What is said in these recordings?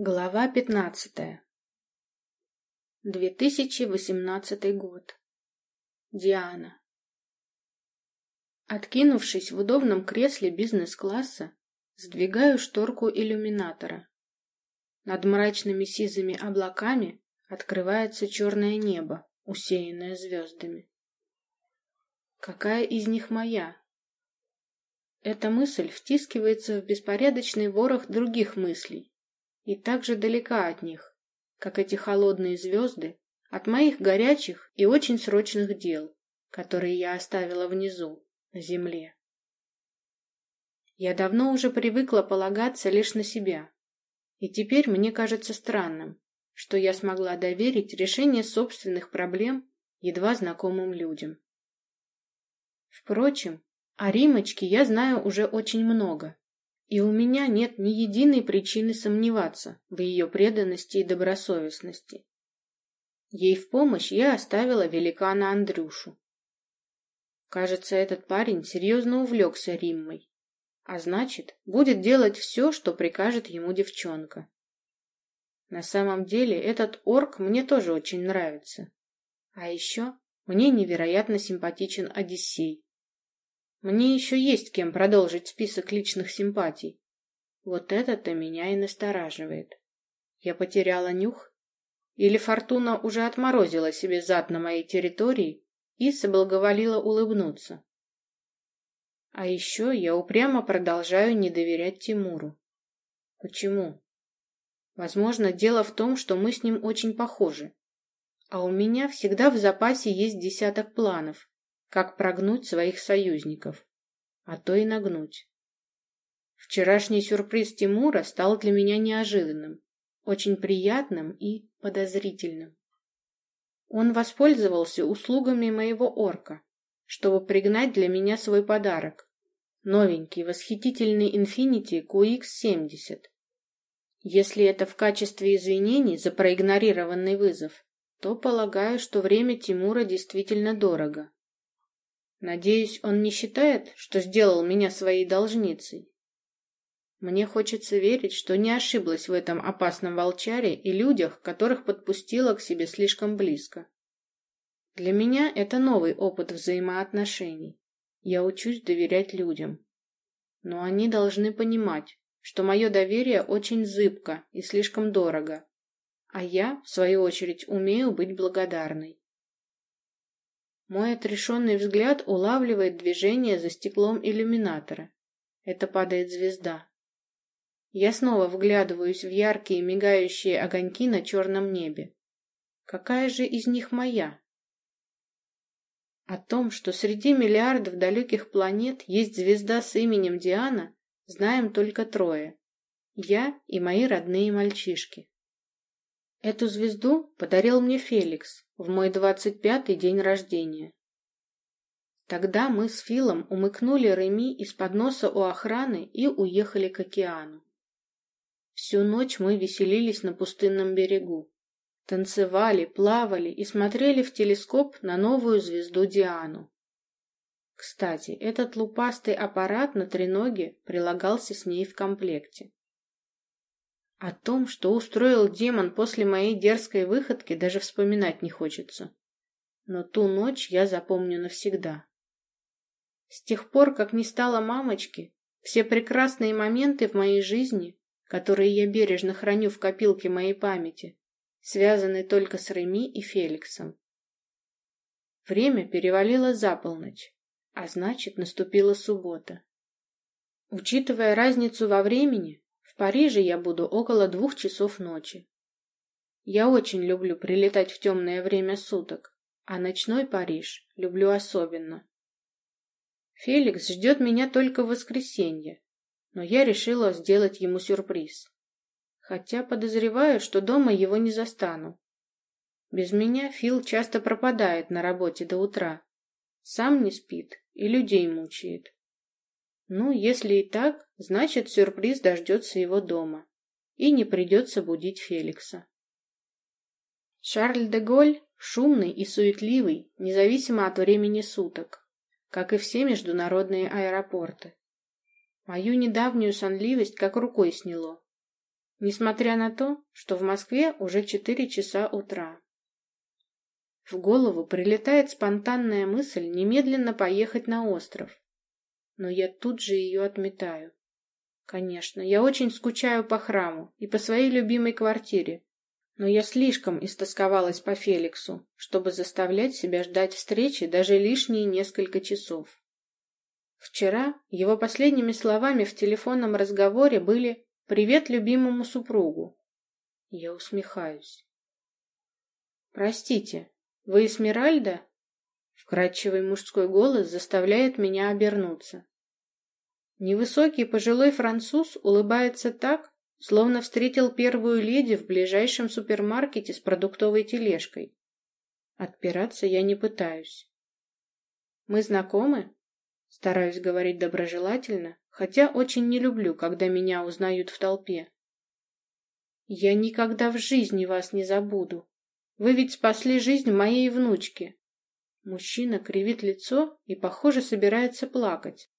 Глава пятнадцатая. 2018 год. Диана. Откинувшись в удобном кресле бизнес-класса, сдвигаю шторку иллюминатора. Над мрачными сизыми облаками открывается черное небо, усеянное звездами. Какая из них моя? Эта мысль втискивается в беспорядочный ворох других мыслей, и так же далека от них, как эти холодные звезды от моих горячих и очень срочных дел, которые я оставила внизу, на земле. Я давно уже привыкла полагаться лишь на себя, и теперь мне кажется странным, что я смогла доверить решение собственных проблем едва знакомым людям. Впрочем, о Римочке я знаю уже очень много, и у меня нет ни единой причины сомневаться в ее преданности и добросовестности. Ей в помощь я оставила великана Андрюшу. Кажется, этот парень серьезно увлекся Риммой, а значит, будет делать все, что прикажет ему девчонка. На самом деле, этот орк мне тоже очень нравится. А еще мне невероятно симпатичен Одиссей. Мне еще есть кем продолжить список личных симпатий. Вот это-то меня и настораживает. Я потеряла нюх? Или Фортуна уже отморозила себе зад на моей территории и соблаговолила улыбнуться? А еще я упрямо продолжаю не доверять Тимуру. Почему? Возможно, дело в том, что мы с ним очень похожи. А у меня всегда в запасе есть десяток планов, как прогнуть своих союзников, а то и нагнуть. Вчерашний сюрприз Тимура стал для меня неожиданным, очень приятным и подозрительным. Он воспользовался услугами моего орка, чтобы пригнать для меня свой подарок — новенький восхитительный Infiniti QX70. Если это в качестве извинений за проигнорированный вызов, то полагаю, что время Тимура действительно дорого. Надеюсь, он не считает, что сделал меня своей должницей. Мне хочется верить, что не ошиблась в этом опасном волчаре и людях, которых подпустила к себе слишком близко. Для меня это новый опыт взаимоотношений. Я учусь доверять людям. Но они должны понимать, что мое доверие очень зыбко и слишком дорого, а я, в свою очередь, умею быть благодарной. Мой отрешенный взгляд улавливает движение за стеклом иллюминатора. Это падает звезда. Я снова вглядываюсь в яркие мигающие огоньки на черном небе. Какая же из них моя? О том, что среди миллиардов далеких планет есть звезда с именем Диана, знаем только трое. Я и мои родные мальчишки. Эту звезду подарил мне Феликс, в мой двадцать пятый день рождения. Тогда мы с Филом умыкнули Реми из-под носа у охраны и уехали к океану. Всю ночь мы веселились на пустынном берегу. Танцевали, плавали и смотрели в телескоп на новую звезду Диану. Кстати, этот лупастый аппарат на треноге прилагался с ней в комплекте. О том, что устроил демон после моей дерзкой выходки, даже вспоминать не хочется. Но ту ночь я запомню навсегда. С тех пор, как не стало мамочки, все прекрасные моменты в моей жизни, которые я бережно храню в копилке моей памяти, связаны только с Реми и Феликсом. Время перевалило за полночь, а значит, наступила суббота. Учитывая разницу во времени, Париже я буду около двух часов ночи. Я очень люблю прилетать в темное время суток, а ночной Париж люблю особенно. Феликс ждет меня только в воскресенье, но я решила сделать ему сюрприз. Хотя подозреваю, что дома его не застану. Без меня Фил часто пропадает на работе до утра. Сам не спит и людей мучает. Ну, если и так, значит, сюрприз дождется его дома. И не придется будить Феликса. Шарль де Голь шумный и суетливый, независимо от времени суток, как и все международные аэропорты. Мою недавнюю сонливость как рукой сняло. несмотря на то, что в Москве уже четыре часа утра. В голову прилетает спонтанная мысль немедленно поехать на остров. Но я тут же ее отметаю. Конечно, я очень скучаю по храму и по своей любимой квартире, но я слишком истосковалась по Феликсу, чтобы заставлять себя ждать встречи даже лишние несколько часов. Вчера его последними словами в телефонном разговоре были «Привет любимому супругу». Я усмехаюсь. «Простите, вы Эсмеральда?» Вкрадчивый мужской голос заставляет меня обернуться. Невысокий пожилой француз улыбается так, словно встретил первую леди в ближайшем супермаркете с продуктовой тележкой. Отпираться я не пытаюсь. «Мы знакомы?» Стараюсь говорить доброжелательно, хотя очень не люблю, когда меня узнают в толпе. «Я никогда в жизни вас не забуду. Вы ведь спасли жизнь моей внучке». Мужчина кривит лицо и, похоже, собирается плакать.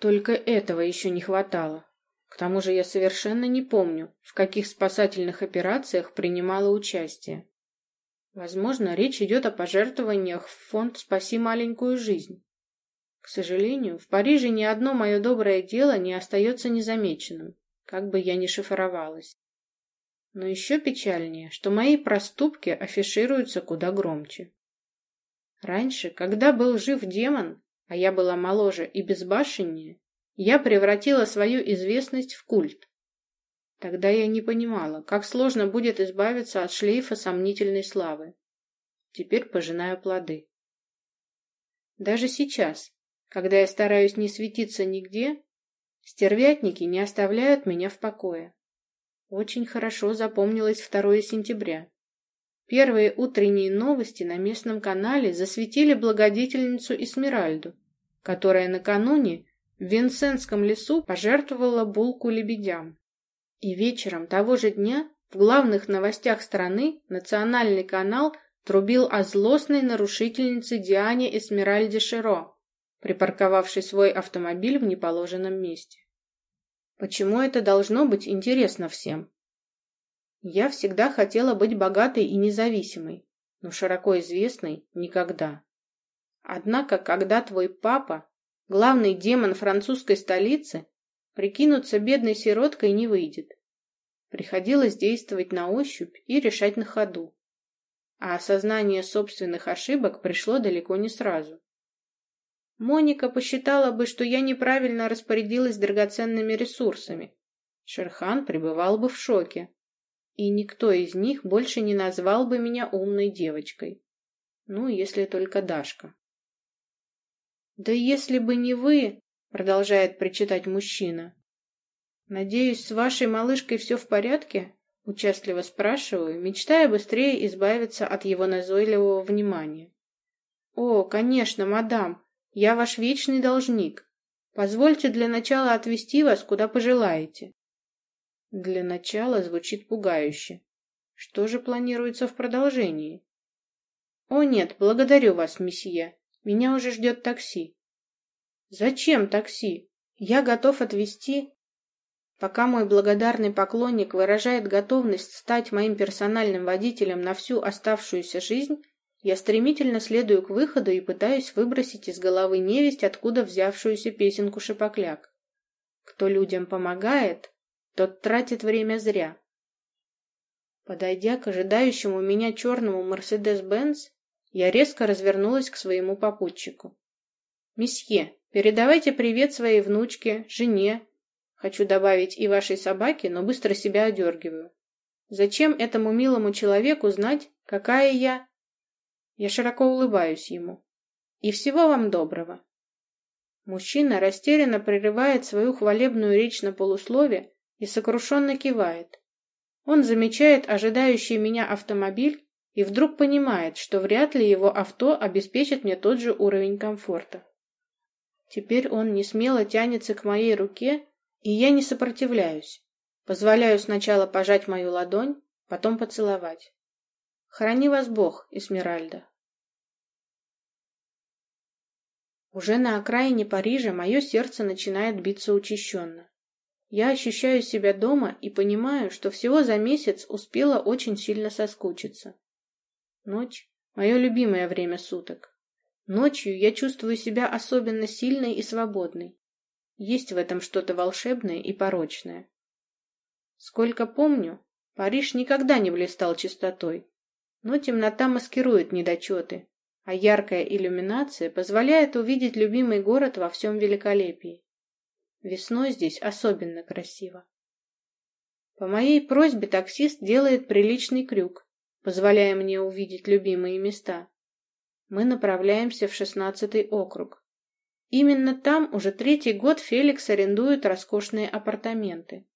Только этого еще не хватало. К тому же я совершенно не помню, в каких спасательных операциях принимала участие. Возможно, речь идет о пожертвованиях в фонд «Спаси маленькую жизнь». К сожалению, в Париже ни одно мое доброе дело не остается незамеченным, как бы я ни шифровалась. Но еще печальнее, что мои проступки афишируются куда громче. Раньше, когда был жив демон, а я была моложе и безбашеннее, я превратила свою известность в культ. Тогда я не понимала, как сложно будет избавиться от шлейфа сомнительной славы. Теперь пожинаю плоды. Даже сейчас, когда я стараюсь не светиться нигде, стервятники не оставляют меня в покое. Очень хорошо запомнилось 2 сентября. Первые утренние новости на местном канале засветили благодетельницу Эсмеральду, которая накануне в Винсентском лесу пожертвовала булку лебедям. И вечером того же дня в главных новостях страны национальный канал трубил о злостной нарушительнице Диане Эсмеральде Широ, припарковавшей свой автомобиль в неположенном месте. Почему это должно быть интересно всем? Я всегда хотела быть богатой и независимой, но широко известной никогда. Однако, когда твой папа, главный демон французской столицы, прикинуться бедной сироткой не выйдет. Приходилось действовать на ощупь и решать на ходу. А осознание собственных ошибок пришло далеко не сразу. Моника посчитала бы, что я неправильно распорядилась драгоценными ресурсами. Шерхан пребывал бы в шоке и никто из них больше не назвал бы меня умной девочкой. Ну, если только Дашка. «Да если бы не вы...» — продолжает причитать мужчина. «Надеюсь, с вашей малышкой все в порядке?» — участливо спрашиваю, мечтая быстрее избавиться от его назойливого внимания. «О, конечно, мадам, я ваш вечный должник. Позвольте для начала отвезти вас, куда пожелаете». Для начала звучит пугающе. Что же планируется в продолжении? О нет, благодарю вас, месье. Меня уже ждет такси. Зачем такси? Я готов отвезти. Пока мой благодарный поклонник выражает готовность стать моим персональным водителем на всю оставшуюся жизнь, я стремительно следую к выходу и пытаюсь выбросить из головы невесть, откуда взявшуюся песенку шипокляк. Кто людям помогает, тот тратит время зря. Подойдя к ожидающему меня черному Мерседес-Бенц, я резко развернулась к своему попутчику. «Месье, передавайте привет своей внучке, жене. Хочу добавить и вашей собаке, но быстро себя одергиваю. Зачем этому милому человеку знать, какая я...» Я широко улыбаюсь ему. «И всего вам доброго». Мужчина растерянно прерывает свою хвалебную речь на полуслове, и сокрушенно кивает. Он замечает ожидающий меня автомобиль и вдруг понимает, что вряд ли его авто обеспечит мне тот же уровень комфорта. Теперь он не смело тянется к моей руке, и я не сопротивляюсь. Позволяю сначала пожать мою ладонь, потом поцеловать. Храни вас Бог, Эсмеральда. Уже на окраине Парижа мое сердце начинает биться учащенно. Я ощущаю себя дома и понимаю, что всего за месяц успела очень сильно соскучиться. Ночь — мое любимое время суток. Ночью я чувствую себя особенно сильной и свободной. Есть в этом что-то волшебное и порочное. Сколько помню, Париж никогда не блистал чистотой, но темнота маскирует недочеты, а яркая иллюминация позволяет увидеть любимый город во всем великолепии. Весной здесь особенно красиво. По моей просьбе таксист делает приличный крюк, позволяя мне увидеть любимые места. Мы направляемся в шестнадцатый округ. Именно там уже третий год Феликс арендует роскошные апартаменты.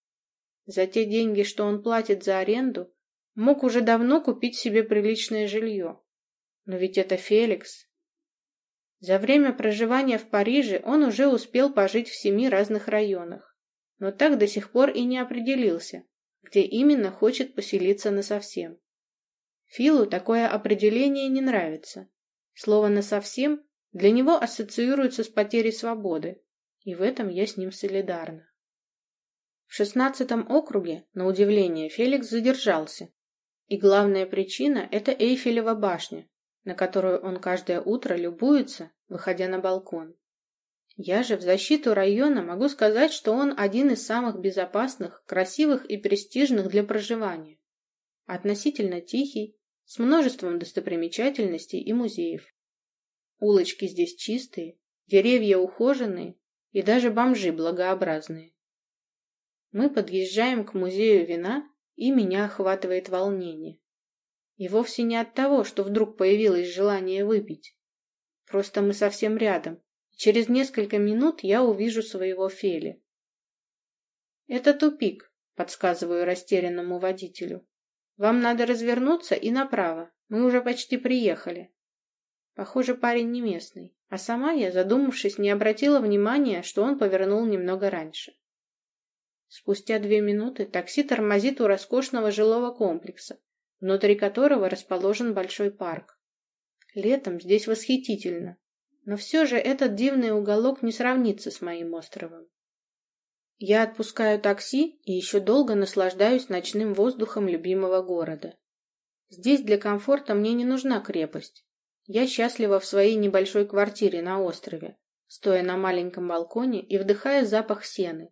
За те деньги, что он платит за аренду, мог уже давно купить себе приличное жилье. Но ведь это Феликс, за время проживания в Париже он уже успел пожить в семи разных районах, но так до сих пор и не определился, где именно хочет поселиться насовсем. Филу такое определение не нравится. Слово «насовсем» для него ассоциируется с потерей свободы, и в этом я с ним солидарна. В шестнадцатом округе, на удивление, Феликс задержался, и главная причина – это Эйфелева башня, на которую он каждое утро любуется, выходя на балкон. Я же в защиту района могу сказать, что он один из самых безопасных, красивых и престижных для проживания. Относительно тихий, с множеством достопримечательностей и музеев. Улочки здесь чистые, деревья ухоженные и даже бомжи благообразные. Мы подъезжаем к музею вина, и меня охватывает волнение. И вовсе не от того, что вдруг появилось желание выпить. Просто мы совсем рядом. Через несколько минут я увижу своего Фели. «Это тупик», — подсказываю растерянному водителю. «Вам надо развернуться и направо. Мы уже почти приехали». Похоже, парень не местный, а сама я, задумавшись, не обратила внимания, что он повернул немного раньше. Спустя две минуты такси тормозит у роскошного жилого комплекса, внутри которого расположен большой парк. Летом здесь восхитительно, но все же этот дивный уголок не сравнится с моим островом. Я отпускаю такси и еще долго наслаждаюсь ночным воздухом любимого города. Здесь для комфорта мне не нужна крепость. Я счастлива в своей небольшой квартире на острове, стоя на маленьком балконе и вдыхая запах сены.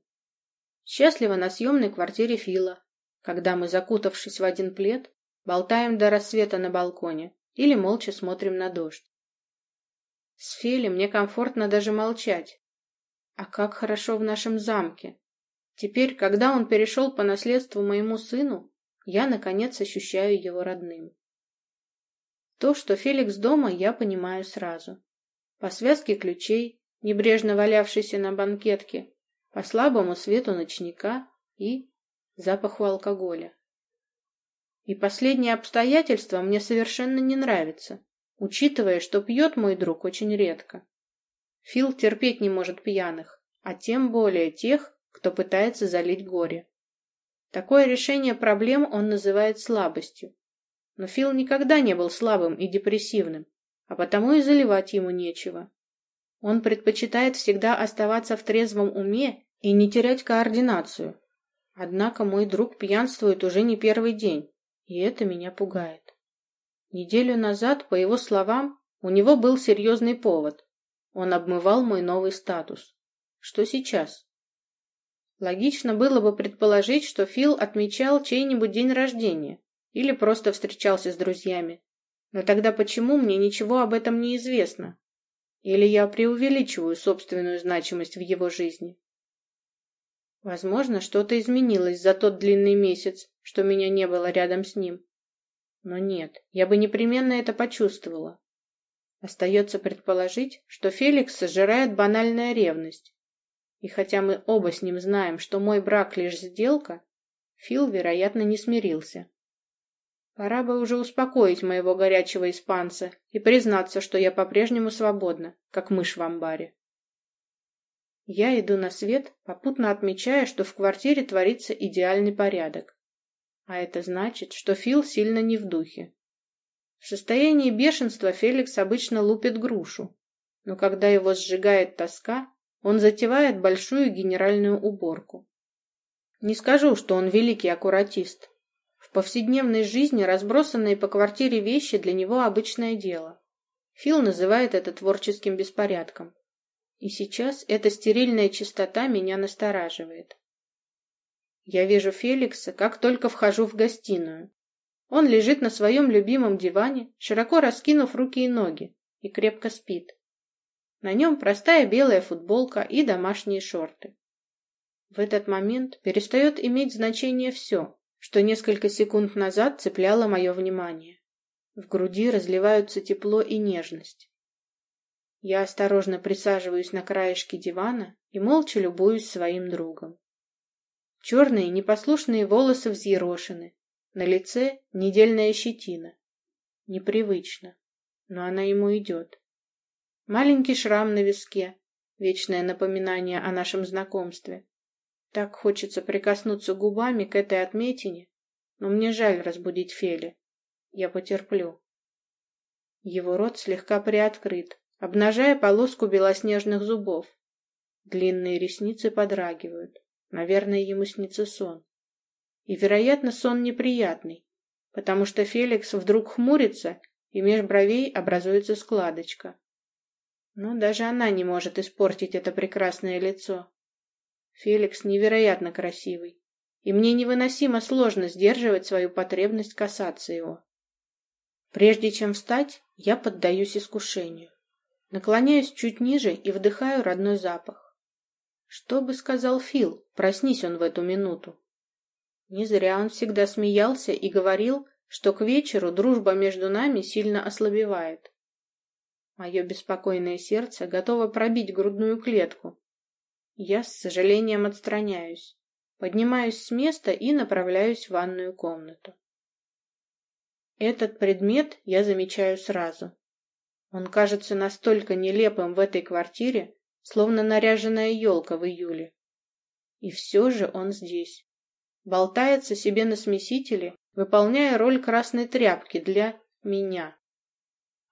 Счастлива на съемной квартире Фила, когда мы, закутавшись в один плед, Болтаем до рассвета на балконе или молча смотрим на дождь. С Фели мне комфортно даже молчать. А как хорошо в нашем замке. Теперь, когда он перешел по наследству моему сыну, я, наконец, ощущаю его родным. То, что Феликс дома, я понимаю сразу. По связке ключей, небрежно валявшейся на банкетке, по слабому свету ночника и запаху алкоголя. И последнее обстоятельство мне совершенно не нравится, учитывая, что пьет мой друг очень редко. Фил терпеть не может пьяных, а тем более тех, кто пытается залить горе. Такое решение проблем он называет слабостью. Но Фил никогда не был слабым и депрессивным, а потому и заливать ему нечего. Он предпочитает всегда оставаться в трезвом уме и не терять координацию. Однако мой друг пьянствует уже не первый день. И это меня пугает. Неделю назад, по его словам, у него был серьезный повод. Он обмывал мой новый статус. Что сейчас? Логично было бы предположить, что Фил отмечал чей-нибудь день рождения или просто встречался с друзьями. Но тогда почему мне ничего об этом не известно? Или я преувеличиваю собственную значимость в его жизни? Возможно, что-то изменилось за тот длинный месяц, что меня не было рядом с ним. Но нет, я бы непременно это почувствовала. Остается предположить, что Феликс сожирает банальная ревность. И хотя мы оба с ним знаем, что мой брак лишь сделка, Фил, вероятно, не смирился. Пора бы уже успокоить моего горячего испанца и признаться, что я по-прежнему свободна, как мышь в амбаре. Я иду на свет, попутно отмечая, что в квартире творится идеальный порядок. А это значит, что Фил сильно не в духе. В состоянии бешенства Феликс обычно лупит грушу, но когда его сжигает тоска, он затевает большую генеральную уборку. Не скажу, что он великий аккуратист. В повседневной жизни разбросанные по квартире вещи для него обычное дело. Фил называет это творческим беспорядком. И сейчас эта стерильная чистота меня настораживает. Я вижу Феликса, как только вхожу в гостиную. Он лежит на своем любимом диване, широко раскинув руки и ноги, и крепко спит. На нем простая белая футболка и домашние шорты. В этот момент перестает иметь значение все, что несколько секунд назад цепляло мое внимание. В груди разливаются тепло и нежность. Я осторожно присаживаюсь на краешке дивана и молча любуюсь своим другом. Черные непослушные волосы взъерошены, на лице недельная щетина. Непривычно, но она ему идет. Маленький шрам на виске, вечное напоминание о нашем знакомстве. Так хочется прикоснуться губами к этой отметине, но мне жаль разбудить Фели. Я потерплю. Его рот слегка приоткрыт, обнажая полоску белоснежных зубов. Длинные ресницы подрагивают. Наверное, ему снится сон. И, вероятно, сон неприятный, потому что Феликс вдруг хмурится, и меж бровей образуется складочка. Но даже она не может испортить это прекрасное лицо. Феликс невероятно красивый, и мне невыносимо сложно сдерживать свою потребность касаться его. Прежде чем встать, я поддаюсь искушению. Наклоняюсь чуть ниже и вдыхаю родной запах. Что бы сказал Фил, проснись он в эту минуту? Не зря он всегда смеялся и говорил, что к вечеру дружба между нами сильно ослабевает. Мое беспокойное сердце готово пробить грудную клетку. Я с сожалением отстраняюсь, поднимаюсь с места и направляюсь в ванную комнату. Этот предмет я замечаю сразу. Он кажется настолько нелепым в этой квартире, словно наряженная елка в июле. И все же он здесь. Болтается себе на смесителе, выполняя роль красной тряпки для меня.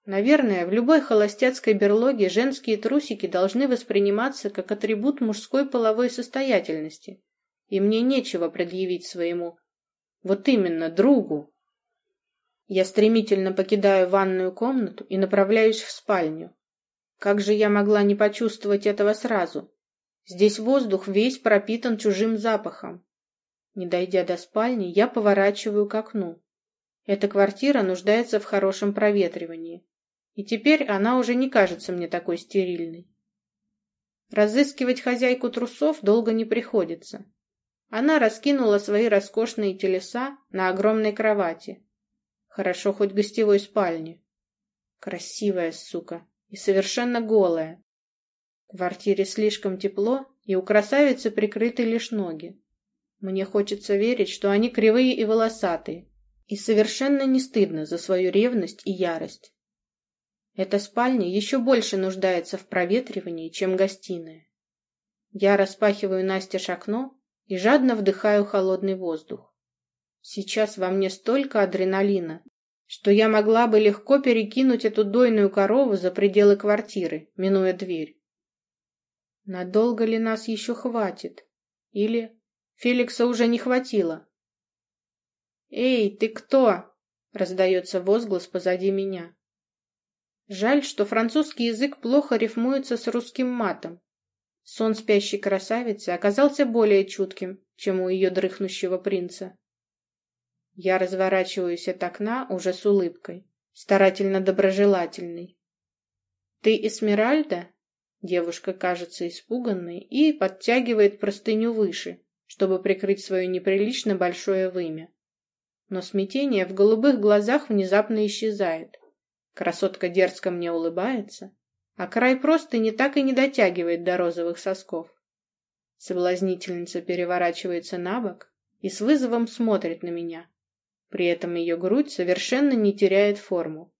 Наверное, в любой холостяцкой берлоге женские трусики должны восприниматься как атрибут мужской половой состоятельности, и мне нечего предъявить своему, вот именно, другу. Я стремительно покидаю ванную комнату и направляюсь в спальню. Как же я могла не почувствовать этого сразу? Здесь воздух весь пропитан чужим запахом. Не дойдя до спальни, я поворачиваю к окну. Эта квартира нуждается в хорошем проветривании. И теперь она уже не кажется мне такой стерильной. Разыскивать хозяйку трусов долго не приходится. Она раскинула свои роскошные телеса на огромной кровати, Хорошо хоть гостевой спальни. Красивая сука. И совершенно голая. В квартире слишком тепло, и у красавицы прикрыты лишь ноги. Мне хочется верить, что они кривые и волосатые, и совершенно не стыдно за свою ревность и ярость. Эта спальня еще больше нуждается в проветривании, чем гостиная. Я распахиваю настежь окно и жадно вдыхаю холодный воздух. Сейчас во мне столько адреналина, что я могла бы легко перекинуть эту дойную корову за пределы квартиры, минуя дверь. Надолго ли нас еще хватит? Или Феликса уже не хватило? «Эй, ты кто?» — раздается возглас позади меня. Жаль, что французский язык плохо рифмуется с русским матом. Сон спящей красавицы оказался более чутким, чем у ее дрыхнущего принца. Я разворачиваюсь от окна уже с улыбкой, старательно доброжелательной. «Ты Эсмеральда?» Девушка кажется испуганной и подтягивает простыню выше, чтобы прикрыть свое неприлично большое вымя. Но смятение в голубых глазах внезапно исчезает. Красотка дерзко мне улыбается, а край просто не так и не дотягивает до розовых сосков. Соблазнительница переворачивается на бок и с вызовом смотрит на меня, при этом ее грудь совершенно не теряет форму.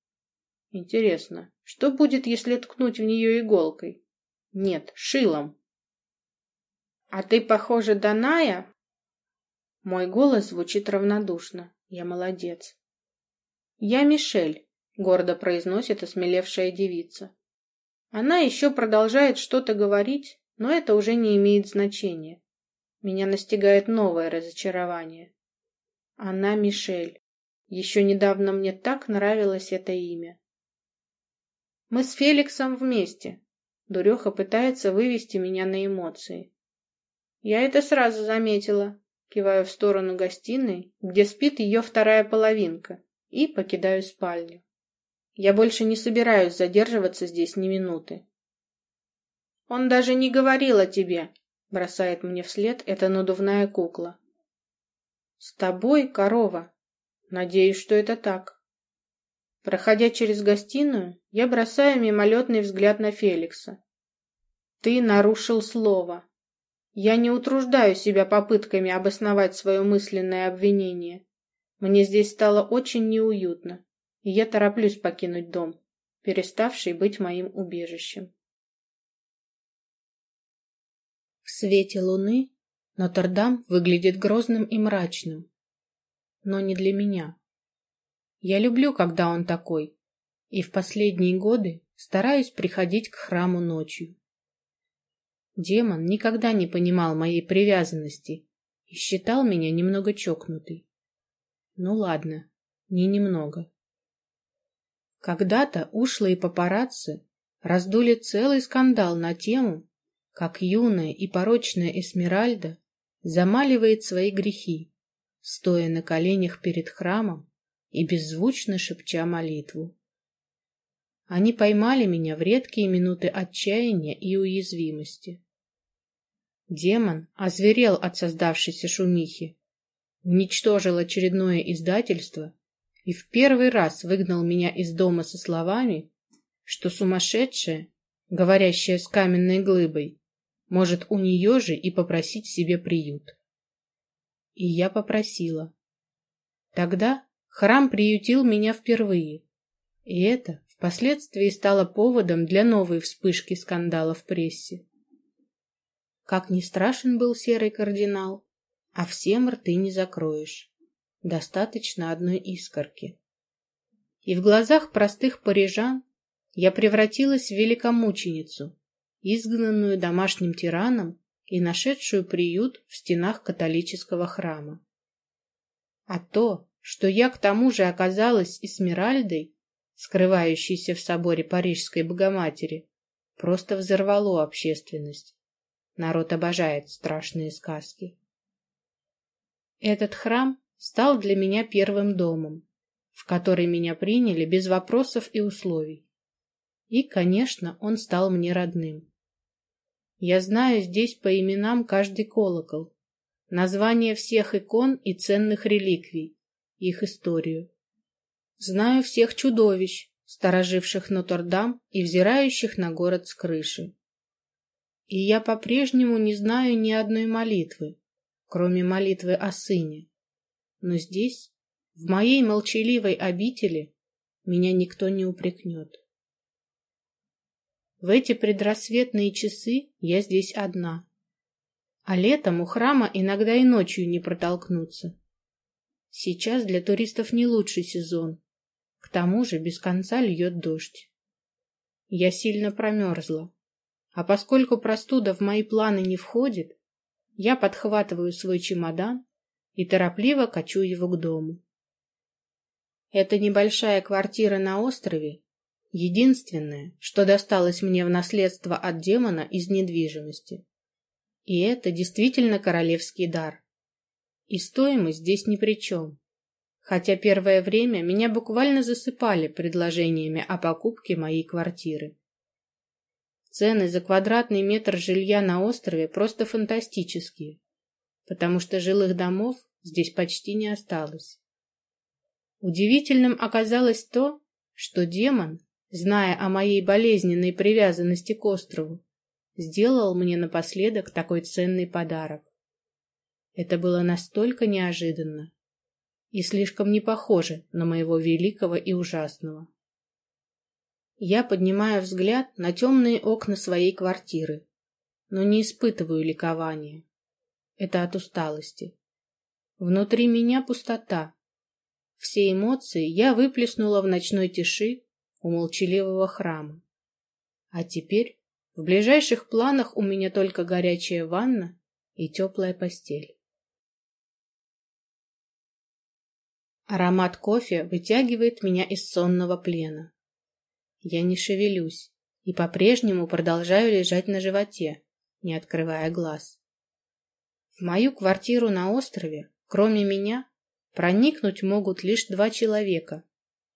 Интересно, что будет, если ткнуть в нее иголкой? Нет, шилом. А ты похожа Даная? Мой голос звучит равнодушно. Я молодец. Я Мишель, гордо произносит осмелевшая девица. Она еще продолжает что-то говорить, но это уже не имеет значения. меня настигает новое разочарование. Она Мишель. Еще недавно мне так нравилось это имя. Мы с Феликсом вместе. Дуреха пытается вывести меня на эмоции. Я это сразу заметила, киваю в сторону гостиной, где спит ее вторая половинка, и покидаю спальню. Я больше не собираюсь задерживаться здесь ни минуты. Он даже не говорил о тебе, бросает мне вслед эта надувная кукла. С тобой, корова. Надеюсь, что это так. Проходя через гостиную, я бросаю мимолетный взгляд на Феликса. Ты нарушил слово. Я не утруждаю себя попытками обосновать свое мысленное обвинение. Мне здесь стало очень неуютно, и я тороплюсь покинуть дом, переставший быть моим убежищем. В свете луны Нотр-Дам выглядит грозным и мрачным. Но не для меня. Я люблю, когда он такой, и в последние годы стараюсь приходить к храму ночью. Демон никогда не понимал моей привязанности и считал меня немного чокнутой. Ну ладно, не немного. Когда-то ушлые папарацци раздули целый скандал на тему, как юная и порочная Эсмеральда замаливает свои грехи, стоя на коленях перед храмом и беззвучно шепча молитву. Они поймали меня в редкие минуты отчаяния и уязвимости. Демон озверел от создавшейся шумихи, уничтожил очередное издательство и в первый раз выгнал меня из дома со словами, что сумасшедшая, говорящая с каменной глыбой, может, у нее же и попросить себе приют. И я попросила. Тогда храм приютил меня впервые, и это впоследствии стало поводом для новой вспышки скандала в прессе. Как ни страшен был серый кардинал, а всем рты не закроешь. Достаточно одной искорки. И в глазах простых парижан я превратилась в великомученицу, изгнанную домашним тираном и нашедшую приют в стенах католического храма. А то, что я к тому же оказалась Эсмеральдой, скрывающейся в соборе Парижской Богоматери, просто взорвало общественность. Народ обожает страшные сказки. Этот храм стал для меня первым домом, в который меня приняли без вопросов и условий. И, конечно, он стал мне родным. Я знаю здесь по именам каждый колокол, название всех икон и ценных реликвий, их историю. Знаю всех чудовищ, стороживших Нотр-Дам и взирающих на город с крыши. И я по-прежнему не знаю ни одной молитвы, кроме молитвы о сыне. Но здесь, в моей молчаливой обители, меня никто не упрекнет. В эти предрассветные часы я здесь одна. А летом у храма иногда и ночью не протолкнуться. Сейчас для туристов не лучший сезон. К тому же без конца льет дождь. Я сильно промерзла. А поскольку простуда в мои планы не входит, я подхватываю свой чемодан и торопливо качу его к дому. Это небольшая квартира на острове Единственное, что досталось мне в наследство от демона из недвижимости. И это действительно королевский дар. И стоимость здесь ни при чем. Хотя первое время меня буквально засыпали предложениями о покупке моей квартиры. Цены за квадратный метр жилья на острове просто фантастические, потому что жилых домов здесь почти не осталось. Удивительным оказалось то, что демон зная о моей болезненной привязанности к острову, сделал мне напоследок такой ценный подарок. Это было настолько неожиданно и слишком не похоже на моего великого и ужасного. Я поднимаю взгляд на темные окна своей квартиры, но не испытываю ликования. Это от усталости. Внутри меня пустота. Все эмоции я выплеснула в ночной тиши у молчаливого храма. А теперь в ближайших планах у меня только горячая ванна и теплая постель. Аромат кофе вытягивает меня из сонного плена. Я не шевелюсь и по-прежнему продолжаю лежать на животе, не открывая глаз. В мою квартиру на острове, кроме меня, проникнуть могут лишь два человека,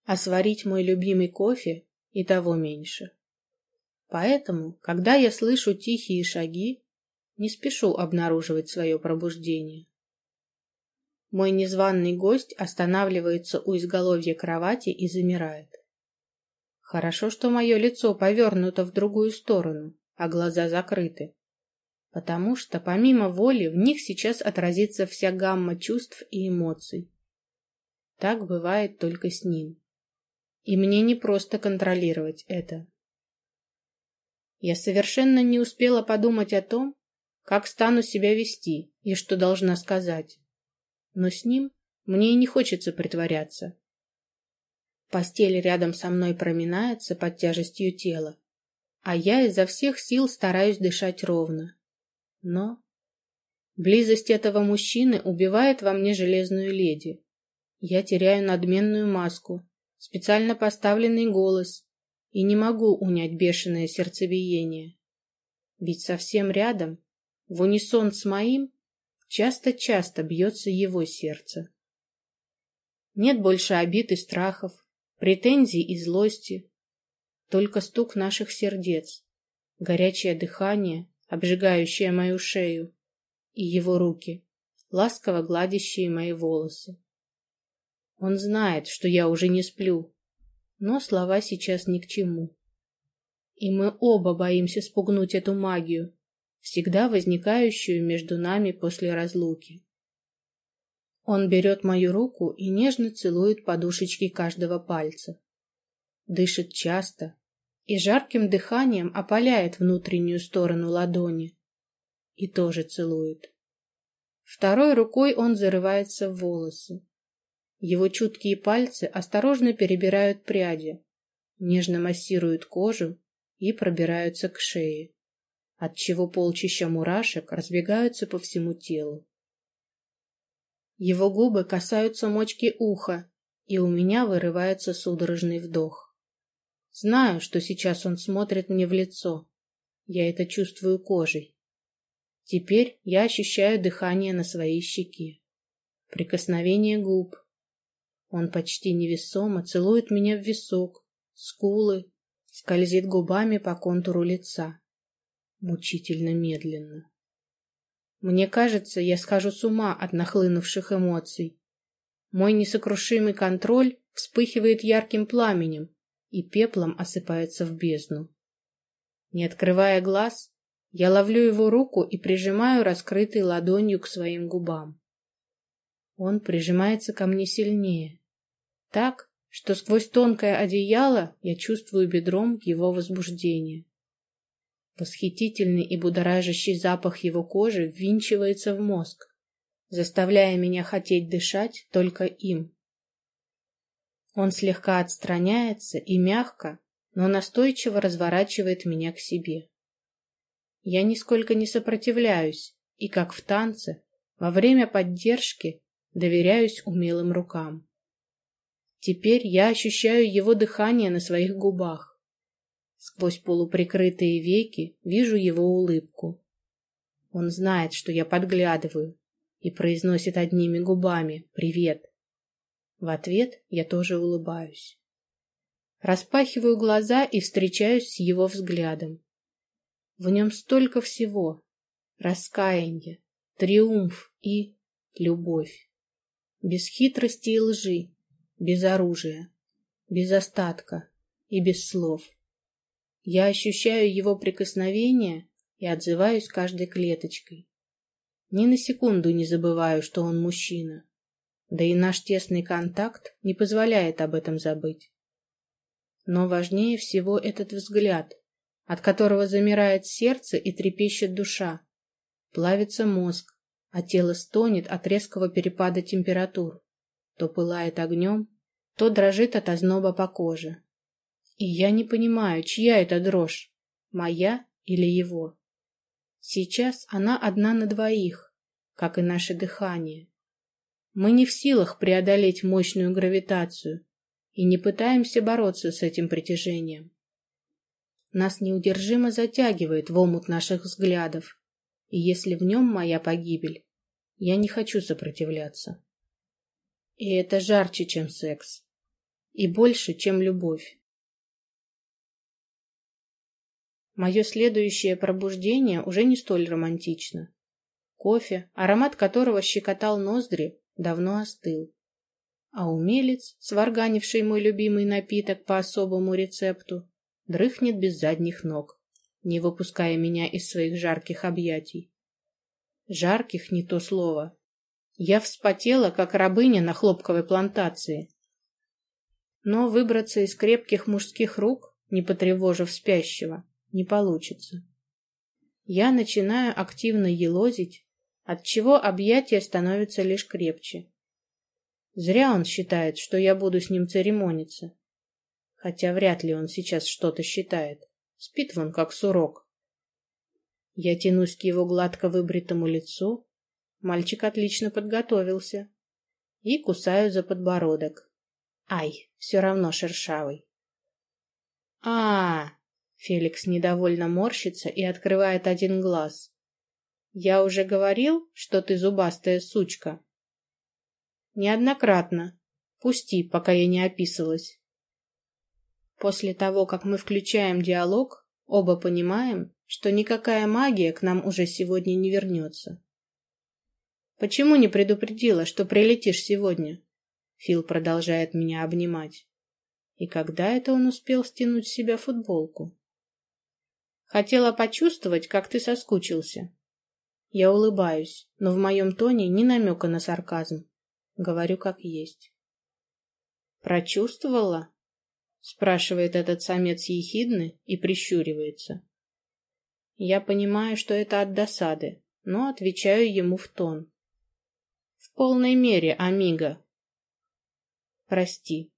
а сварить мой любимый кофе и того меньше. Поэтому, когда я слышу тихие шаги, не спешу обнаруживать свое пробуждение. Мой незваный гость останавливается у изголовья кровати и замирает. Хорошо, что мое лицо повернуто в другую сторону, а глаза закрыты. Потому что, помимо воли, в них сейчас отразится вся гамма чувств и эмоций. Так бывает только с ним. И мне не просто контролировать это. Я совершенно не успела подумать о том, как стану себя вести и что должна сказать но с ним мне и не хочется притворяться. Постель рядом со мной проминается под тяжестью тела, а я изо всех сил стараюсь дышать ровно. Но близость этого мужчины убивает во мне железную леди. Я теряю надменную маску, специально поставленный голос и не могу унять бешеное сердцебиение. Ведь совсем рядом, в унисон с моим, Часто-часто бьется его сердце. Нет больше обид и страхов, претензий и злости. Только стук наших сердец, горячее дыхание, обжигающее мою шею, и его руки, ласково гладящие мои волосы. Он знает, что я уже не сплю, но слова сейчас ни к чему. И мы оба боимся спугнуть эту магию, всегда возникающую между нами после разлуки. Он берет мою руку и нежно целует подушечки каждого пальца. Дышит часто и жарким дыханием опаляет внутреннюю сторону ладони. И тоже целует. Второй рукой он зарывается в волосы. Его чуткие пальцы осторожно перебирают пряди, нежно массируют кожу и пробираются к шее отчего полчища мурашек разбегаются по всему телу. Его губы касаются мочки уха, и у меня вырывается судорожный вдох. Знаю, что сейчас он смотрит мне в лицо. Я это чувствую кожей. Теперь я ощущаю дыхание на своей щеке. Прикосновение губ. Он почти невесомо целует меня в висок, скулы, скользит губами по контуру лица мучительно медленно. Мне кажется, я схожу с ума от нахлынувших эмоций. Мой несокрушимый контроль вспыхивает ярким пламенем и пеплом осыпается в бездну. Не открывая глаз, я ловлю его руку и прижимаю раскрытой ладонью к своим губам. Он прижимается ко мне сильнее, так, что сквозь тонкое одеяло я чувствую бедром его возбуждение. Восхитительный и будоражащий запах его кожи ввинчивается в мозг, заставляя меня хотеть дышать только им. Он слегка отстраняется и мягко, но настойчиво разворачивает меня к себе. Я нисколько не сопротивляюсь и, как в танце, во время поддержки доверяюсь умелым рукам. Теперь я ощущаю его дыхание на своих губах, Сквозь полуприкрытые веки вижу его улыбку. Он знает, что я подглядываю, и произносит одними губами «Привет». В ответ я тоже улыбаюсь. Распахиваю глаза и встречаюсь с его взглядом. В нем столько всего. Раскаяние, триумф и любовь. Без хитрости и лжи, без оружия, без остатка и без слов. Я ощущаю его прикосновение и отзываюсь каждой клеточкой. Ни на секунду не забываю, что он мужчина. Да и наш тесный контакт не позволяет об этом забыть. Но важнее всего этот взгляд, от которого замирает сердце и трепещет душа. Плавится мозг, а тело стонет от резкого перепада температур. То пылает огнем, то дрожит от озноба по коже. И я не понимаю, чья это дрожь, моя или его. Сейчас она одна на двоих, как и наше дыхание. Мы не в силах преодолеть мощную гравитацию и не пытаемся бороться с этим притяжением. Нас неудержимо затягивает в омут наших взглядов, и если в нем моя погибель, я не хочу сопротивляться. И это жарче, чем секс, и больше, чем любовь. Мое следующее пробуждение уже не столь романтично. Кофе, аромат которого щекотал ноздри, давно остыл. А умелец, сварганивший мой любимый напиток по особому рецепту, дрыхнет без задних ног, не выпуская меня из своих жарких объятий. Жарких не то слово. Я вспотела, как рабыня на хлопковой плантации. Но выбраться из крепких мужских рук, не потревожив спящего, не получится. Я начинаю активно елозить, отчего объятия становятся лишь крепче. Зря он считает, что я буду с ним церемониться. Хотя вряд ли он сейчас что-то считает. Спит вон как сурок. Я тянусь к его гладко выбритому лицу. Мальчик отлично подготовился. И кусаю за подбородок. Ай, все равно шершавый. а, -а, -а Феликс недовольно морщится и открывает один глаз. «Я уже говорил, что ты зубастая сучка?» «Неоднократно. Пусти, пока я не описалась». После того, как мы включаем диалог, оба понимаем, что никакая магия к нам уже сегодня не вернется. «Почему не предупредила, что прилетишь сегодня?» Фил продолжает меня обнимать. И когда это он успел стянуть с себя футболку? Хотела почувствовать, как ты соскучился. Я улыбаюсь, но в моем тоне ни намека на сарказм. Говорю как есть. «Прочувствовала?» — спрашивает этот самец ехидны и прищуривается. Я понимаю, что это от досады, но отвечаю ему в тон. В полной мере, Амиго. Прости.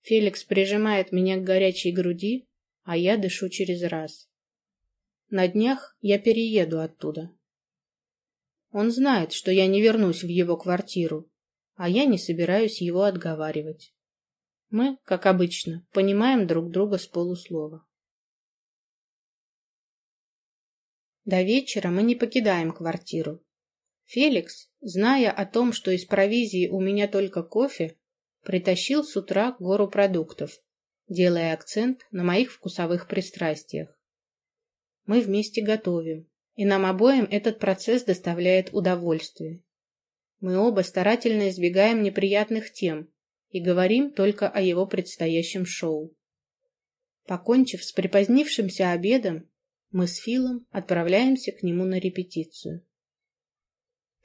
Феликс прижимает меня к горячей груди, а я дышу через раз. На днях я перееду оттуда. Он знает, что я не вернусь в его квартиру, а я не собираюсь его отговаривать. Мы, как обычно, понимаем друг друга с полуслова. До вечера мы не покидаем квартиру. Феликс, зная о том, что из провизии у меня только кофе, притащил с утра гору продуктов, делая акцент на моих вкусовых пристрастиях. Мы вместе готовим, и нам обоим этот процесс доставляет удовольствие. Мы оба старательно избегаем неприятных тем и говорим только о его предстоящем шоу. Покончив с припозднившимся обедом, мы с Филом отправляемся к нему на репетицию.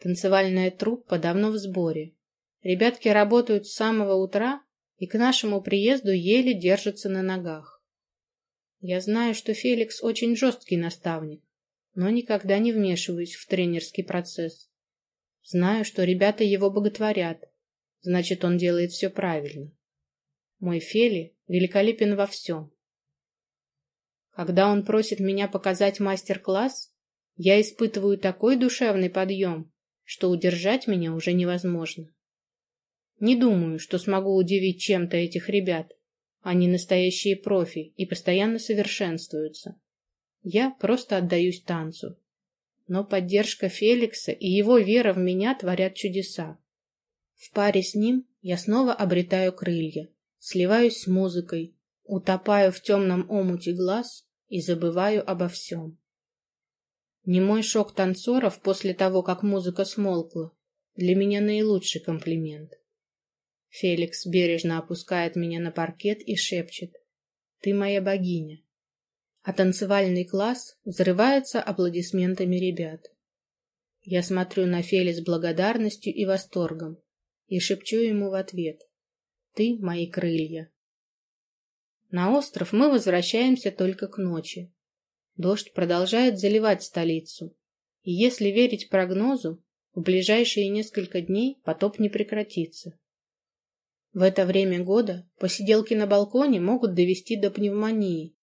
Танцевальная труппа давно в сборе. Ребятки работают с самого утра и к нашему приезду еле держатся на ногах. Я знаю, что Феликс очень жесткий наставник, но никогда не вмешиваюсь в тренерский процесс. Знаю, что ребята его боготворят, значит, он делает все правильно. Мой Фели великолепен во всем. Когда он просит меня показать мастер-класс, я испытываю такой душевный подъем, что удержать меня уже невозможно. Не думаю, что смогу удивить чем-то этих ребят. Они настоящие профи и постоянно совершенствуются. Я просто отдаюсь танцу. Но поддержка Феликса и его вера в меня творят чудеса. В паре с ним я снова обретаю крылья, сливаюсь с музыкой, утопаю в темном омуте глаз и забываю обо всем. Немой шок танцоров после того, как музыка смолкла, для меня наилучший комплимент. Феликс бережно опускает меня на паркет и шепчет «Ты моя богиня». А танцевальный класс взрывается аплодисментами ребят. Я смотрю на Фели с благодарностью и восторгом и шепчу ему в ответ «Ты мои крылья». На остров мы возвращаемся только к ночи. Дождь продолжает заливать столицу, и если верить прогнозу, в ближайшие несколько дней потоп не прекратится. В это время года посиделки на балконе могут довести до пневмонии,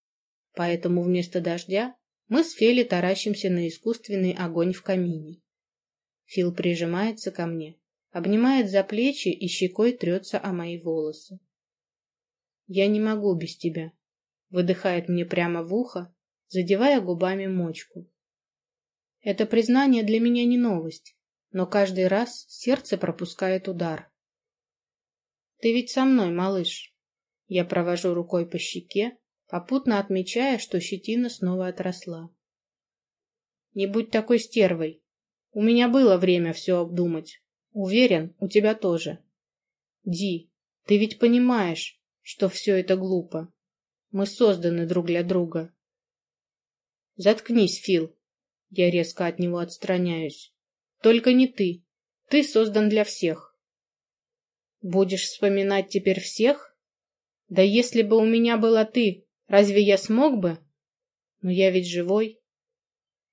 поэтому вместо дождя Мы с Фели таращимся на искусственный огонь в камине. Фил прижимается ко мне, обнимает за плечи и щекой трется о мои волосы. «Я не могу без тебя», — выдыхает мне прямо в ухо, задевая губами мочку. Это признание для меня не новость, но каждый раз сердце пропускает удар. «Ты ведь со мной, малыш?» Я провожу рукой по щеке, попутно отмечая, что щетина снова отросла. «Не будь такой стервой. У меня было время все обдумать. Уверен, у тебя тоже. Ди, ты ведь понимаешь, что все это глупо. Мы созданы друг для друга. Заткнись, Фил. Я резко от него отстраняюсь. Только не ты. Ты создан для всех. Будешь вспоминать теперь всех? Да если бы у меня была ты, разве я смог бы? Но я ведь живой.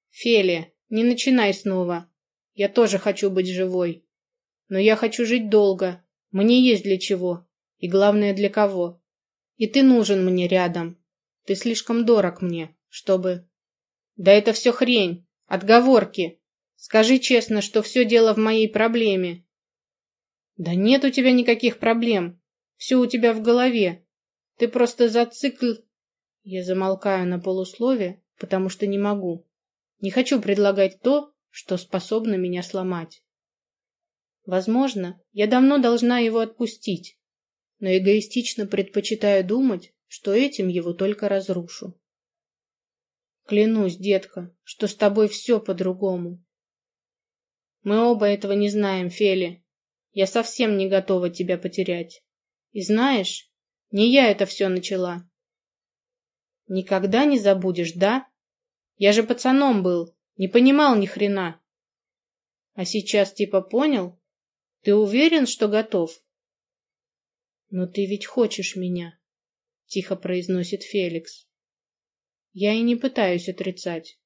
Фелия, не начинай снова. Я тоже хочу быть живой. Но я хочу жить долго. Мне есть для чего. И главное, для кого. И ты нужен мне рядом. Ты слишком дорог мне, чтобы... Да это все хрень. Отговорки. Скажи честно, что все дело в моей проблеме. Да нет у тебя никаких проблем. Все у тебя в голове. Ты просто зацикл... Я замолкаю на полуслове, потому что не могу. Не хочу предлагать то, что способно меня сломать. Возможно, я давно должна его отпустить, но эгоистично предпочитаю думать, что этим его только разрушу. Клянусь, детка, что с тобой все по-другому. Мы оба этого не знаем, Фели. Я совсем не готова тебя потерять. И знаешь, не я это все начала. Никогда не забудешь, да? Я же пацаном был, не понимал ни хрена. А сейчас типа понял? Ты уверен, что готов? Но ты ведь хочешь меня, тихо произносит Феликс. Я и не пытаюсь отрицать,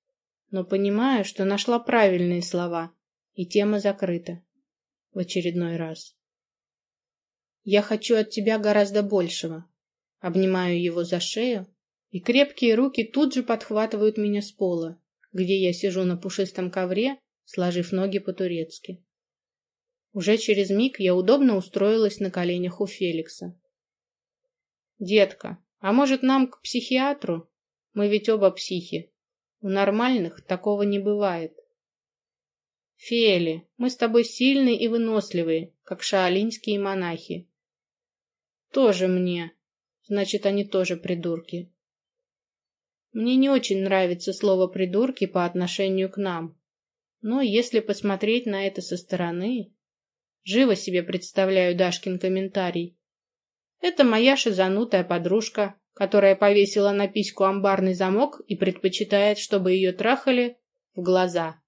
но понимаю, что нашла правильные слова, и тема закрыта. В очередной раз. Я хочу от тебя гораздо большего. Обнимаю его за шею, и крепкие руки тут же подхватывают меня с пола, где я сижу на пушистом ковре, сложив ноги по-турецки. Уже через миг я удобно устроилась на коленях у Феликса. «Детка, а может нам к психиатру? Мы ведь оба психи. У нормальных такого не бывает». «Фели, мы с тобой сильные и выносливые, как шаолиньские монахи». «Тоже мне. Значит, они тоже придурки». Мне не очень нравится слово «придурки» по отношению к нам. Но если посмотреть на это со стороны... Живо себе представляю Дашкин комментарий. Это моя шизанутая подружка, которая повесила на письку амбарный замок и предпочитает, чтобы ее трахали в глаза.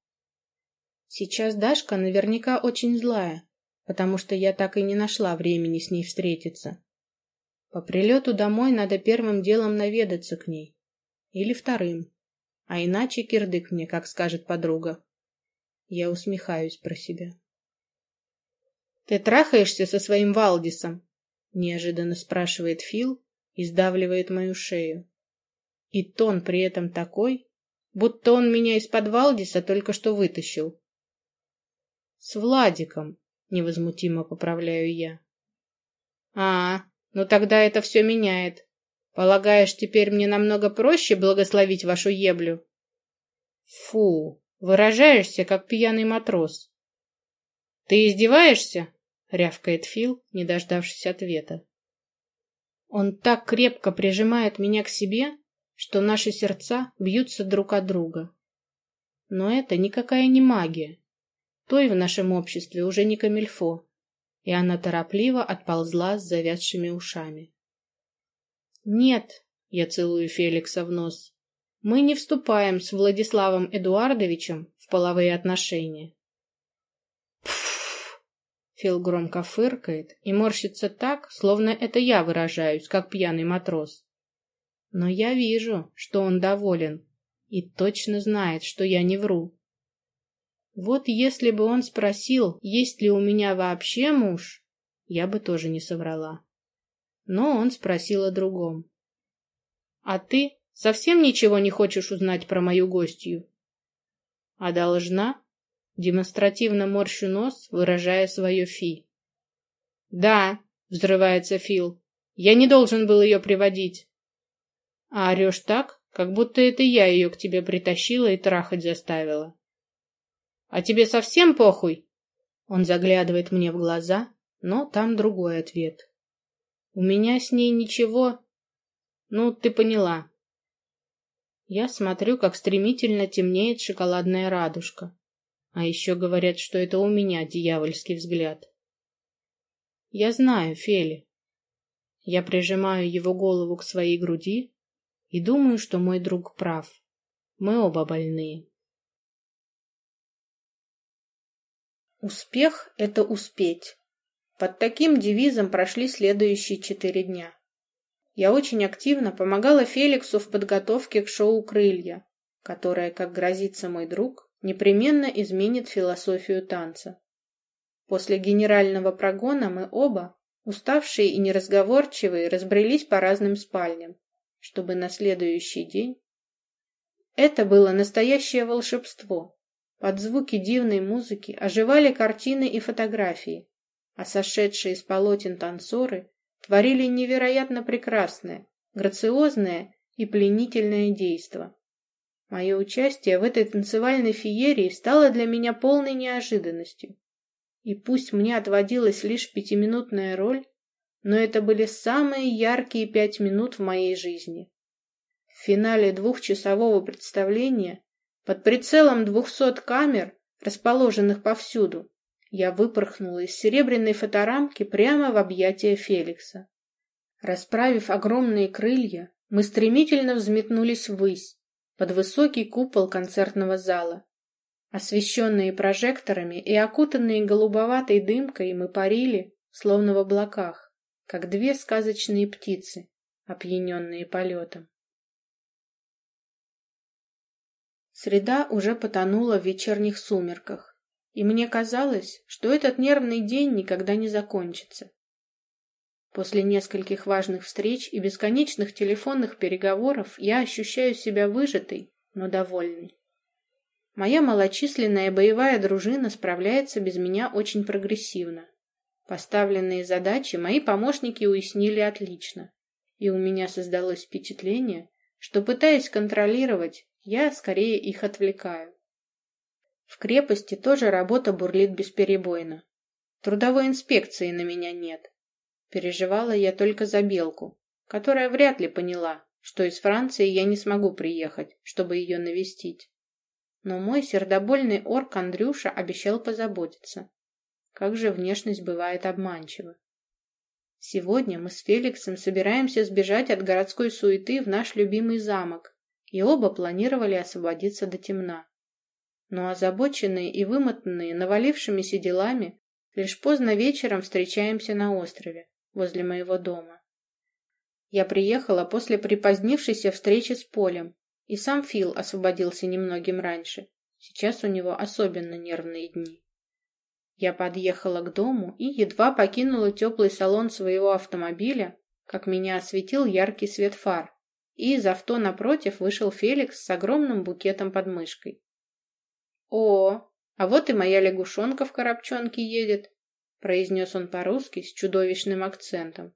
Сейчас Дашка наверняка очень злая, потому что я так и не нашла времени с ней встретиться. По прилету домой надо первым делом наведаться к ней. Или вторым. А иначе кирдык мне, как скажет подруга. Я усмехаюсь про себя. «Ты трахаешься со своим Валдисом?» Неожиданно спрашивает Фил и сдавливает мою шею. И тон при этом такой, будто он меня из-под Валдиса только что вытащил. «С Владиком», — невозмутимо поправляю я. «А, ну тогда это все меняет. Полагаешь, теперь мне намного проще благословить вашу еблю? Фу, выражаешься, как пьяный матрос. Ты издеваешься? Рявкает Фил, не дождавшись ответа. Он так крепко прижимает меня к себе, что наши сердца бьются друг от друга. Но это никакая не магия. Той в нашем обществе уже не камильфо, и она торопливо отползла с завязшими ушами. Нет, я целую Феликса в нос. Мы не вступаем с Владиславом Эдуардовичем в половые отношения. Фил громко фыркает и морщится так, словно это я выражаюсь, как пьяный матрос. Но я вижу, что он доволен и точно знает, что я не вру. Вот если бы он спросил, есть ли у меня вообще муж, я бы тоже не соврала. Но он спросил о другом. «А ты Совсем ничего не хочешь узнать про мою гостью? А должна? Демонстративно морщу нос, выражая свое фи. Да, взрывается Фил. Я не должен был ее приводить. А орешь так, как будто это я ее к тебе притащила и трахать заставила. А тебе совсем похуй? Он заглядывает мне в глаза, но там другой ответ. У меня с ней ничего. Ну, ты поняла. Я смотрю, как стремительно темнеет шоколадная радужка. А еще говорят, что это у меня дьявольский взгляд. Я знаю, Фели. Я прижимаю его голову к своей груди и думаю, что мой друг прав. Мы оба больные. Успех — это успеть. Под таким девизом прошли следующие четыре дня. Я очень активно помогала Феликсу в подготовке к шоу «Крылья», которое, как грозится мой друг, непременно изменит философию танца. После генерального прогона мы оба, уставшие и неразговорчивые, разбрелись по разным спальням, чтобы на следующий день... Это было настоящее волшебство. Под звуки дивной музыки оживали картины и фотографии, а сошедшие из полотен танцоры творили невероятно прекрасное, грациозное и пленительное действо. Мое участие в этой танцевальной феерии стало для меня полной неожиданностью. И пусть мне отводилась лишь пятиминутная роль, но это были самые яркие пять минут в моей жизни. В финале двухчасового представления, под прицелом двухсот камер, расположенных повсюду, я выпорхнула из серебряной фоторамки прямо в объятия Феликса. Расправив огромные крылья, мы стремительно взметнулись ввысь, под высокий купол концертного зала. Освещенные прожекторами и окутанные голубоватой дымкой мы парили, словно в облаках, как две сказочные птицы, опьяненные полетом. Среда уже потонула в вечерних сумерках, и мне казалось, что этот нервный день никогда не закончится. После нескольких важных встреч и бесконечных телефонных переговоров я ощущаю себя выжатой, но довольной. Моя малочисленная боевая дружина справляется без меня очень прогрессивно. Поставленные задачи мои помощники уяснили отлично, и у меня создалось впечатление, что, пытаясь контролировать, я скорее их отвлекаю. В крепости тоже работа бурлит бесперебойно. Трудовой инспекции на меня нет. Переживала я только за Белку, которая вряд ли поняла, что из Франции я не смогу приехать, чтобы ее навестить. Но мой сердобольный орк Андрюша обещал позаботиться. Как же внешность бывает обманчива. Сегодня мы с Феликсом собираемся сбежать от городской суеты в наш любимый замок, и оба планировали освободиться до темна. Но озабоченные и вымотанные навалившимися делами, лишь поздно вечером встречаемся на острове, возле моего дома. Я приехала после припозднившейся встречи с Полем, и сам Фил освободился немногим раньше. Сейчас у него особенно нервные дни. Я подъехала к дому и едва покинула теплый салон своего автомобиля, как меня осветил яркий свет фар, и из авто напротив вышел Феликс с огромным букетом под мышкой. «О, а вот и моя лягушонка в коробчонке едет», произнес он по-русски с чудовищным акцентом.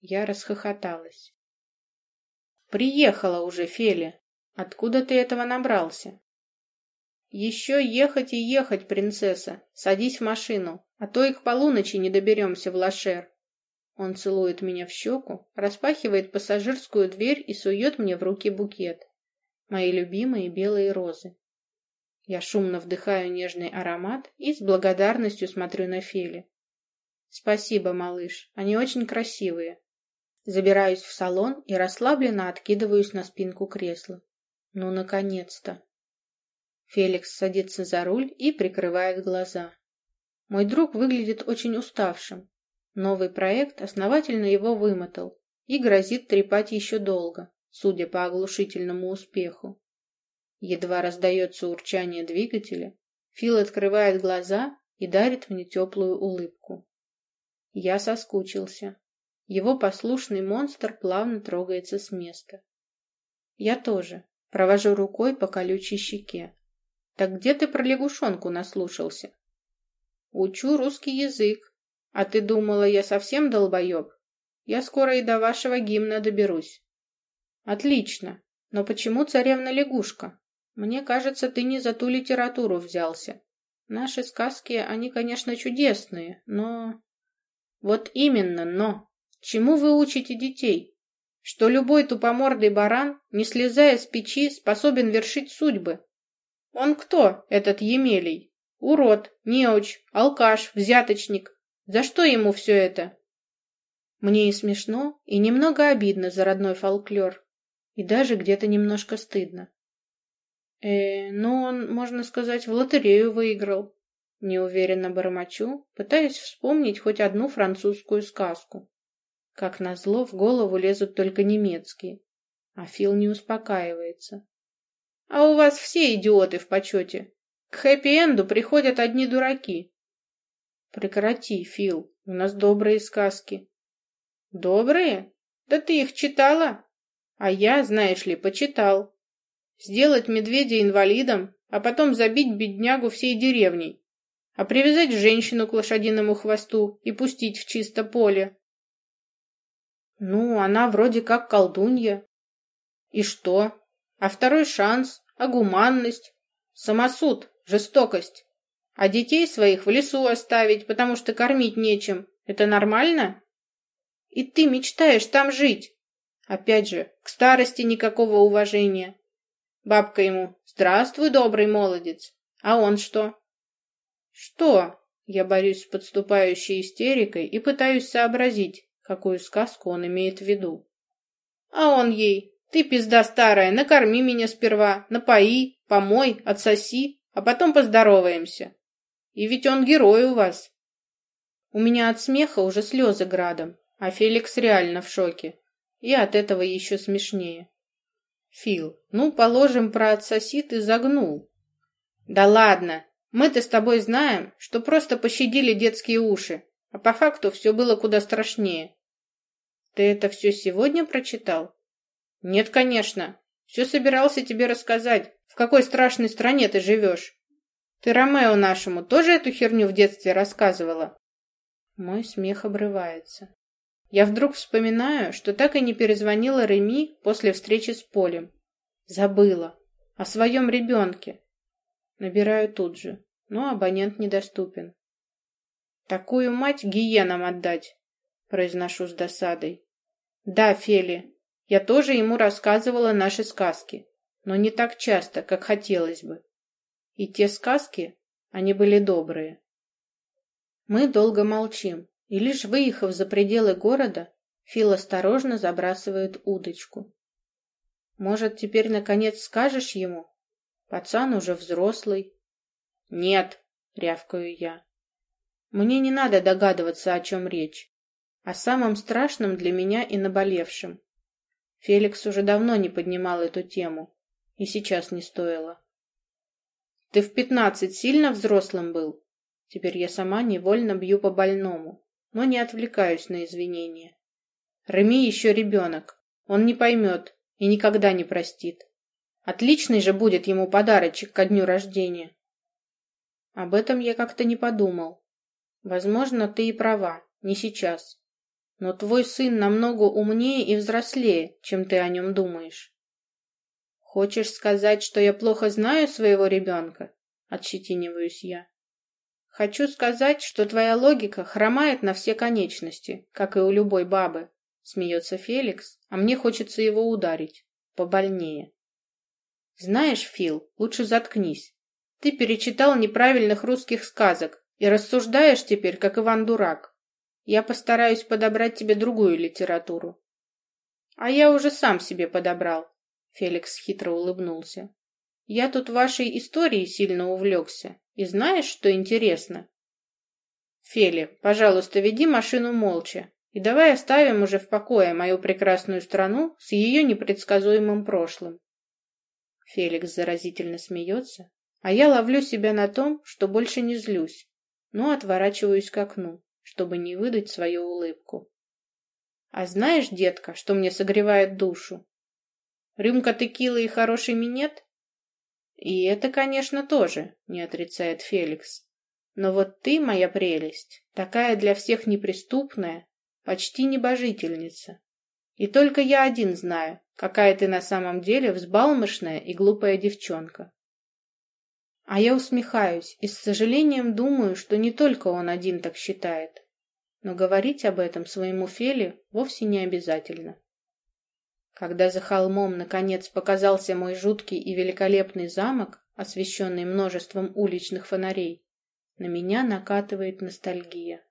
Я расхохоталась. «Приехала уже, Феля!» Откуда ты этого набрался? Еще ехать и ехать, принцесса. Садись в машину, а то и к полуночи не доберемся в Лашер. Он целует меня в щеку, распахивает пассажирскую дверь и сует мне в руки букет. Мои любимые белые розы. Я шумно вдыхаю нежный аромат и с благодарностью смотрю на Фели. Спасибо, малыш, они очень красивые. Забираюсь в салон и расслабленно откидываюсь на спинку кресла. Ну, наконец-то. Феликс садится за руль и прикрывает глаза. Мой друг выглядит очень уставшим. Новый проект основательно его вымотал и грозит трепать еще долго, судя по оглушительному успеху. Едва раздается урчание двигателя, Фил открывает глаза и дарит мне теплую улыбку. Я соскучился. Его послушный монстр плавно трогается с места. Я тоже. Провожу рукой по колючей щеке. Так где ты про лягушонку наслушался? Учу русский язык. А ты думала, я совсем долбоеб? Я скоро и до вашего гимна доберусь. Отлично. Но почему царевна-лягушка? Мне кажется, ты не за ту литературу взялся. Наши сказки, они, конечно, чудесные, но... Вот именно, но. Чему вы учите детей? Что любой тупомордый баран, не слезая с печи, способен вершить судьбы. Он кто, этот Емелий? Урод, неуч, алкаш, взяточник. За что ему все это? Мне и смешно, и немного обидно за родной фольклор. И даже где-то немножко стыдно. Э, ну он, можно сказать, в лотерею выиграл. Неуверенно бормочу, пытаясь вспомнить хоть одну французскую сказку. Как назло, в голову лезут только немецкие. А Фил не успокаивается. А у вас все идиоты в почете. К хэппи-энду приходят одни дураки. Прекрати, Фил, у нас добрые сказки. Добрые? Да ты их читала? А я, знаешь ли, почитал. Сделать медведя инвалидом, а потом забить беднягу всей деревней. А привязать женщину к лошадиному хвосту и пустить в чисто поле. Ну, она вроде как колдунья. И что? А второй шанс? А гуманность? Самосуд? Жестокость? А детей своих в лесу оставить, потому что кормить нечем? Это нормально? И ты мечтаешь там жить? Опять же, к старости никакого уважения. Бабка ему «Здравствуй, добрый молодец». А он что? Что? Я борюсь с подступающей истерикой и пытаюсь сообразить, какую сказку он имеет в виду. А он ей, ты пизда старая, накорми меня сперва, напои, помой, отсоси, а потом поздороваемся. И ведь он герой у вас. У меня от смеха уже слезы градом, а Феликс реально в шоке. И от этого еще смешнее. Фил, ну, положим, про отсоси ты загнул. Да ладно, мы-то с тобой знаем, что просто пощадили детские уши, а по факту все было куда страшнее. Ты это все сегодня прочитал? Нет, конечно. Все собирался тебе рассказать, в какой страшной стране ты живешь. Ты Ромео нашему тоже эту херню в детстве рассказывала? Мой смех обрывается. Я вдруг вспоминаю, что так и не перезвонила Реми после встречи с Полем. Забыла. О своем ребенке. Набираю тут же, но абонент недоступен. Такую мать гиенам отдать, произношу с досадой. Да, Фели, я тоже ему рассказывала наши сказки, но не так часто, как хотелось бы. И те сказки, они были добрые. Мы долго молчим, и лишь выехав за пределы города, Фил осторожно забрасывает удочку. Может, теперь наконец скажешь ему? Пацан уже взрослый. Нет, рявкаю я. Мне не надо догадываться, о чем речь. О самом страшном для меня и наболевшем. Феликс уже давно не поднимал эту тему, и сейчас не стоило. Ты в пятнадцать сильно взрослым был? Теперь я сама невольно бью по больному, но не отвлекаюсь на извинения. Реми еще ребенок, он не поймет и никогда не простит. Отличный же будет ему подарочек ко дню рождения. Об этом я как-то не подумал. Возможно, ты и права, не сейчас. Но твой сын намного умнее и взрослее, чем ты о нем думаешь. Хочешь сказать, что я плохо знаю своего ребенка? Отщетиниваюсь я. Хочу сказать, что твоя логика хромает на все конечности, как и у любой бабы. Смеется Феликс, а мне хочется его ударить. Побольнее. Знаешь, Фил, лучше заткнись. Ты перечитал неправильных русских сказок и рассуждаешь теперь, как Иван Дурак. Я постараюсь подобрать тебе другую литературу. А я уже сам себе подобрал. Феликс хитро улыбнулся. Я тут вашей историей сильно увлекся. И знаешь, что интересно? Фели, пожалуйста, веди машину молча. И давай оставим уже в покое мою прекрасную страну с ее непредсказуемым прошлым. Феликс заразительно смеется, а я ловлю себя на том, что больше не злюсь, но отворачиваюсь к окну чтобы не выдать свою улыбку. А знаешь, детка, что мне согревает душу? Рюмка текилы и хороший минет? И это, конечно, тоже, не отрицает Феликс. Но вот ты, моя прелесть, такая для всех неприступная, почти небожительница. И только я один знаю, какая ты на самом деле взбалмошная и глупая девчонка. А я усмехаюсь и с сожалением думаю, что не только он один так считает. Но говорить об этом своему Феле вовсе не обязательно. Когда за холмом наконец показался мой жуткий и великолепный замок, освещенный множеством уличных фонарей, на меня накатывает ностальгия.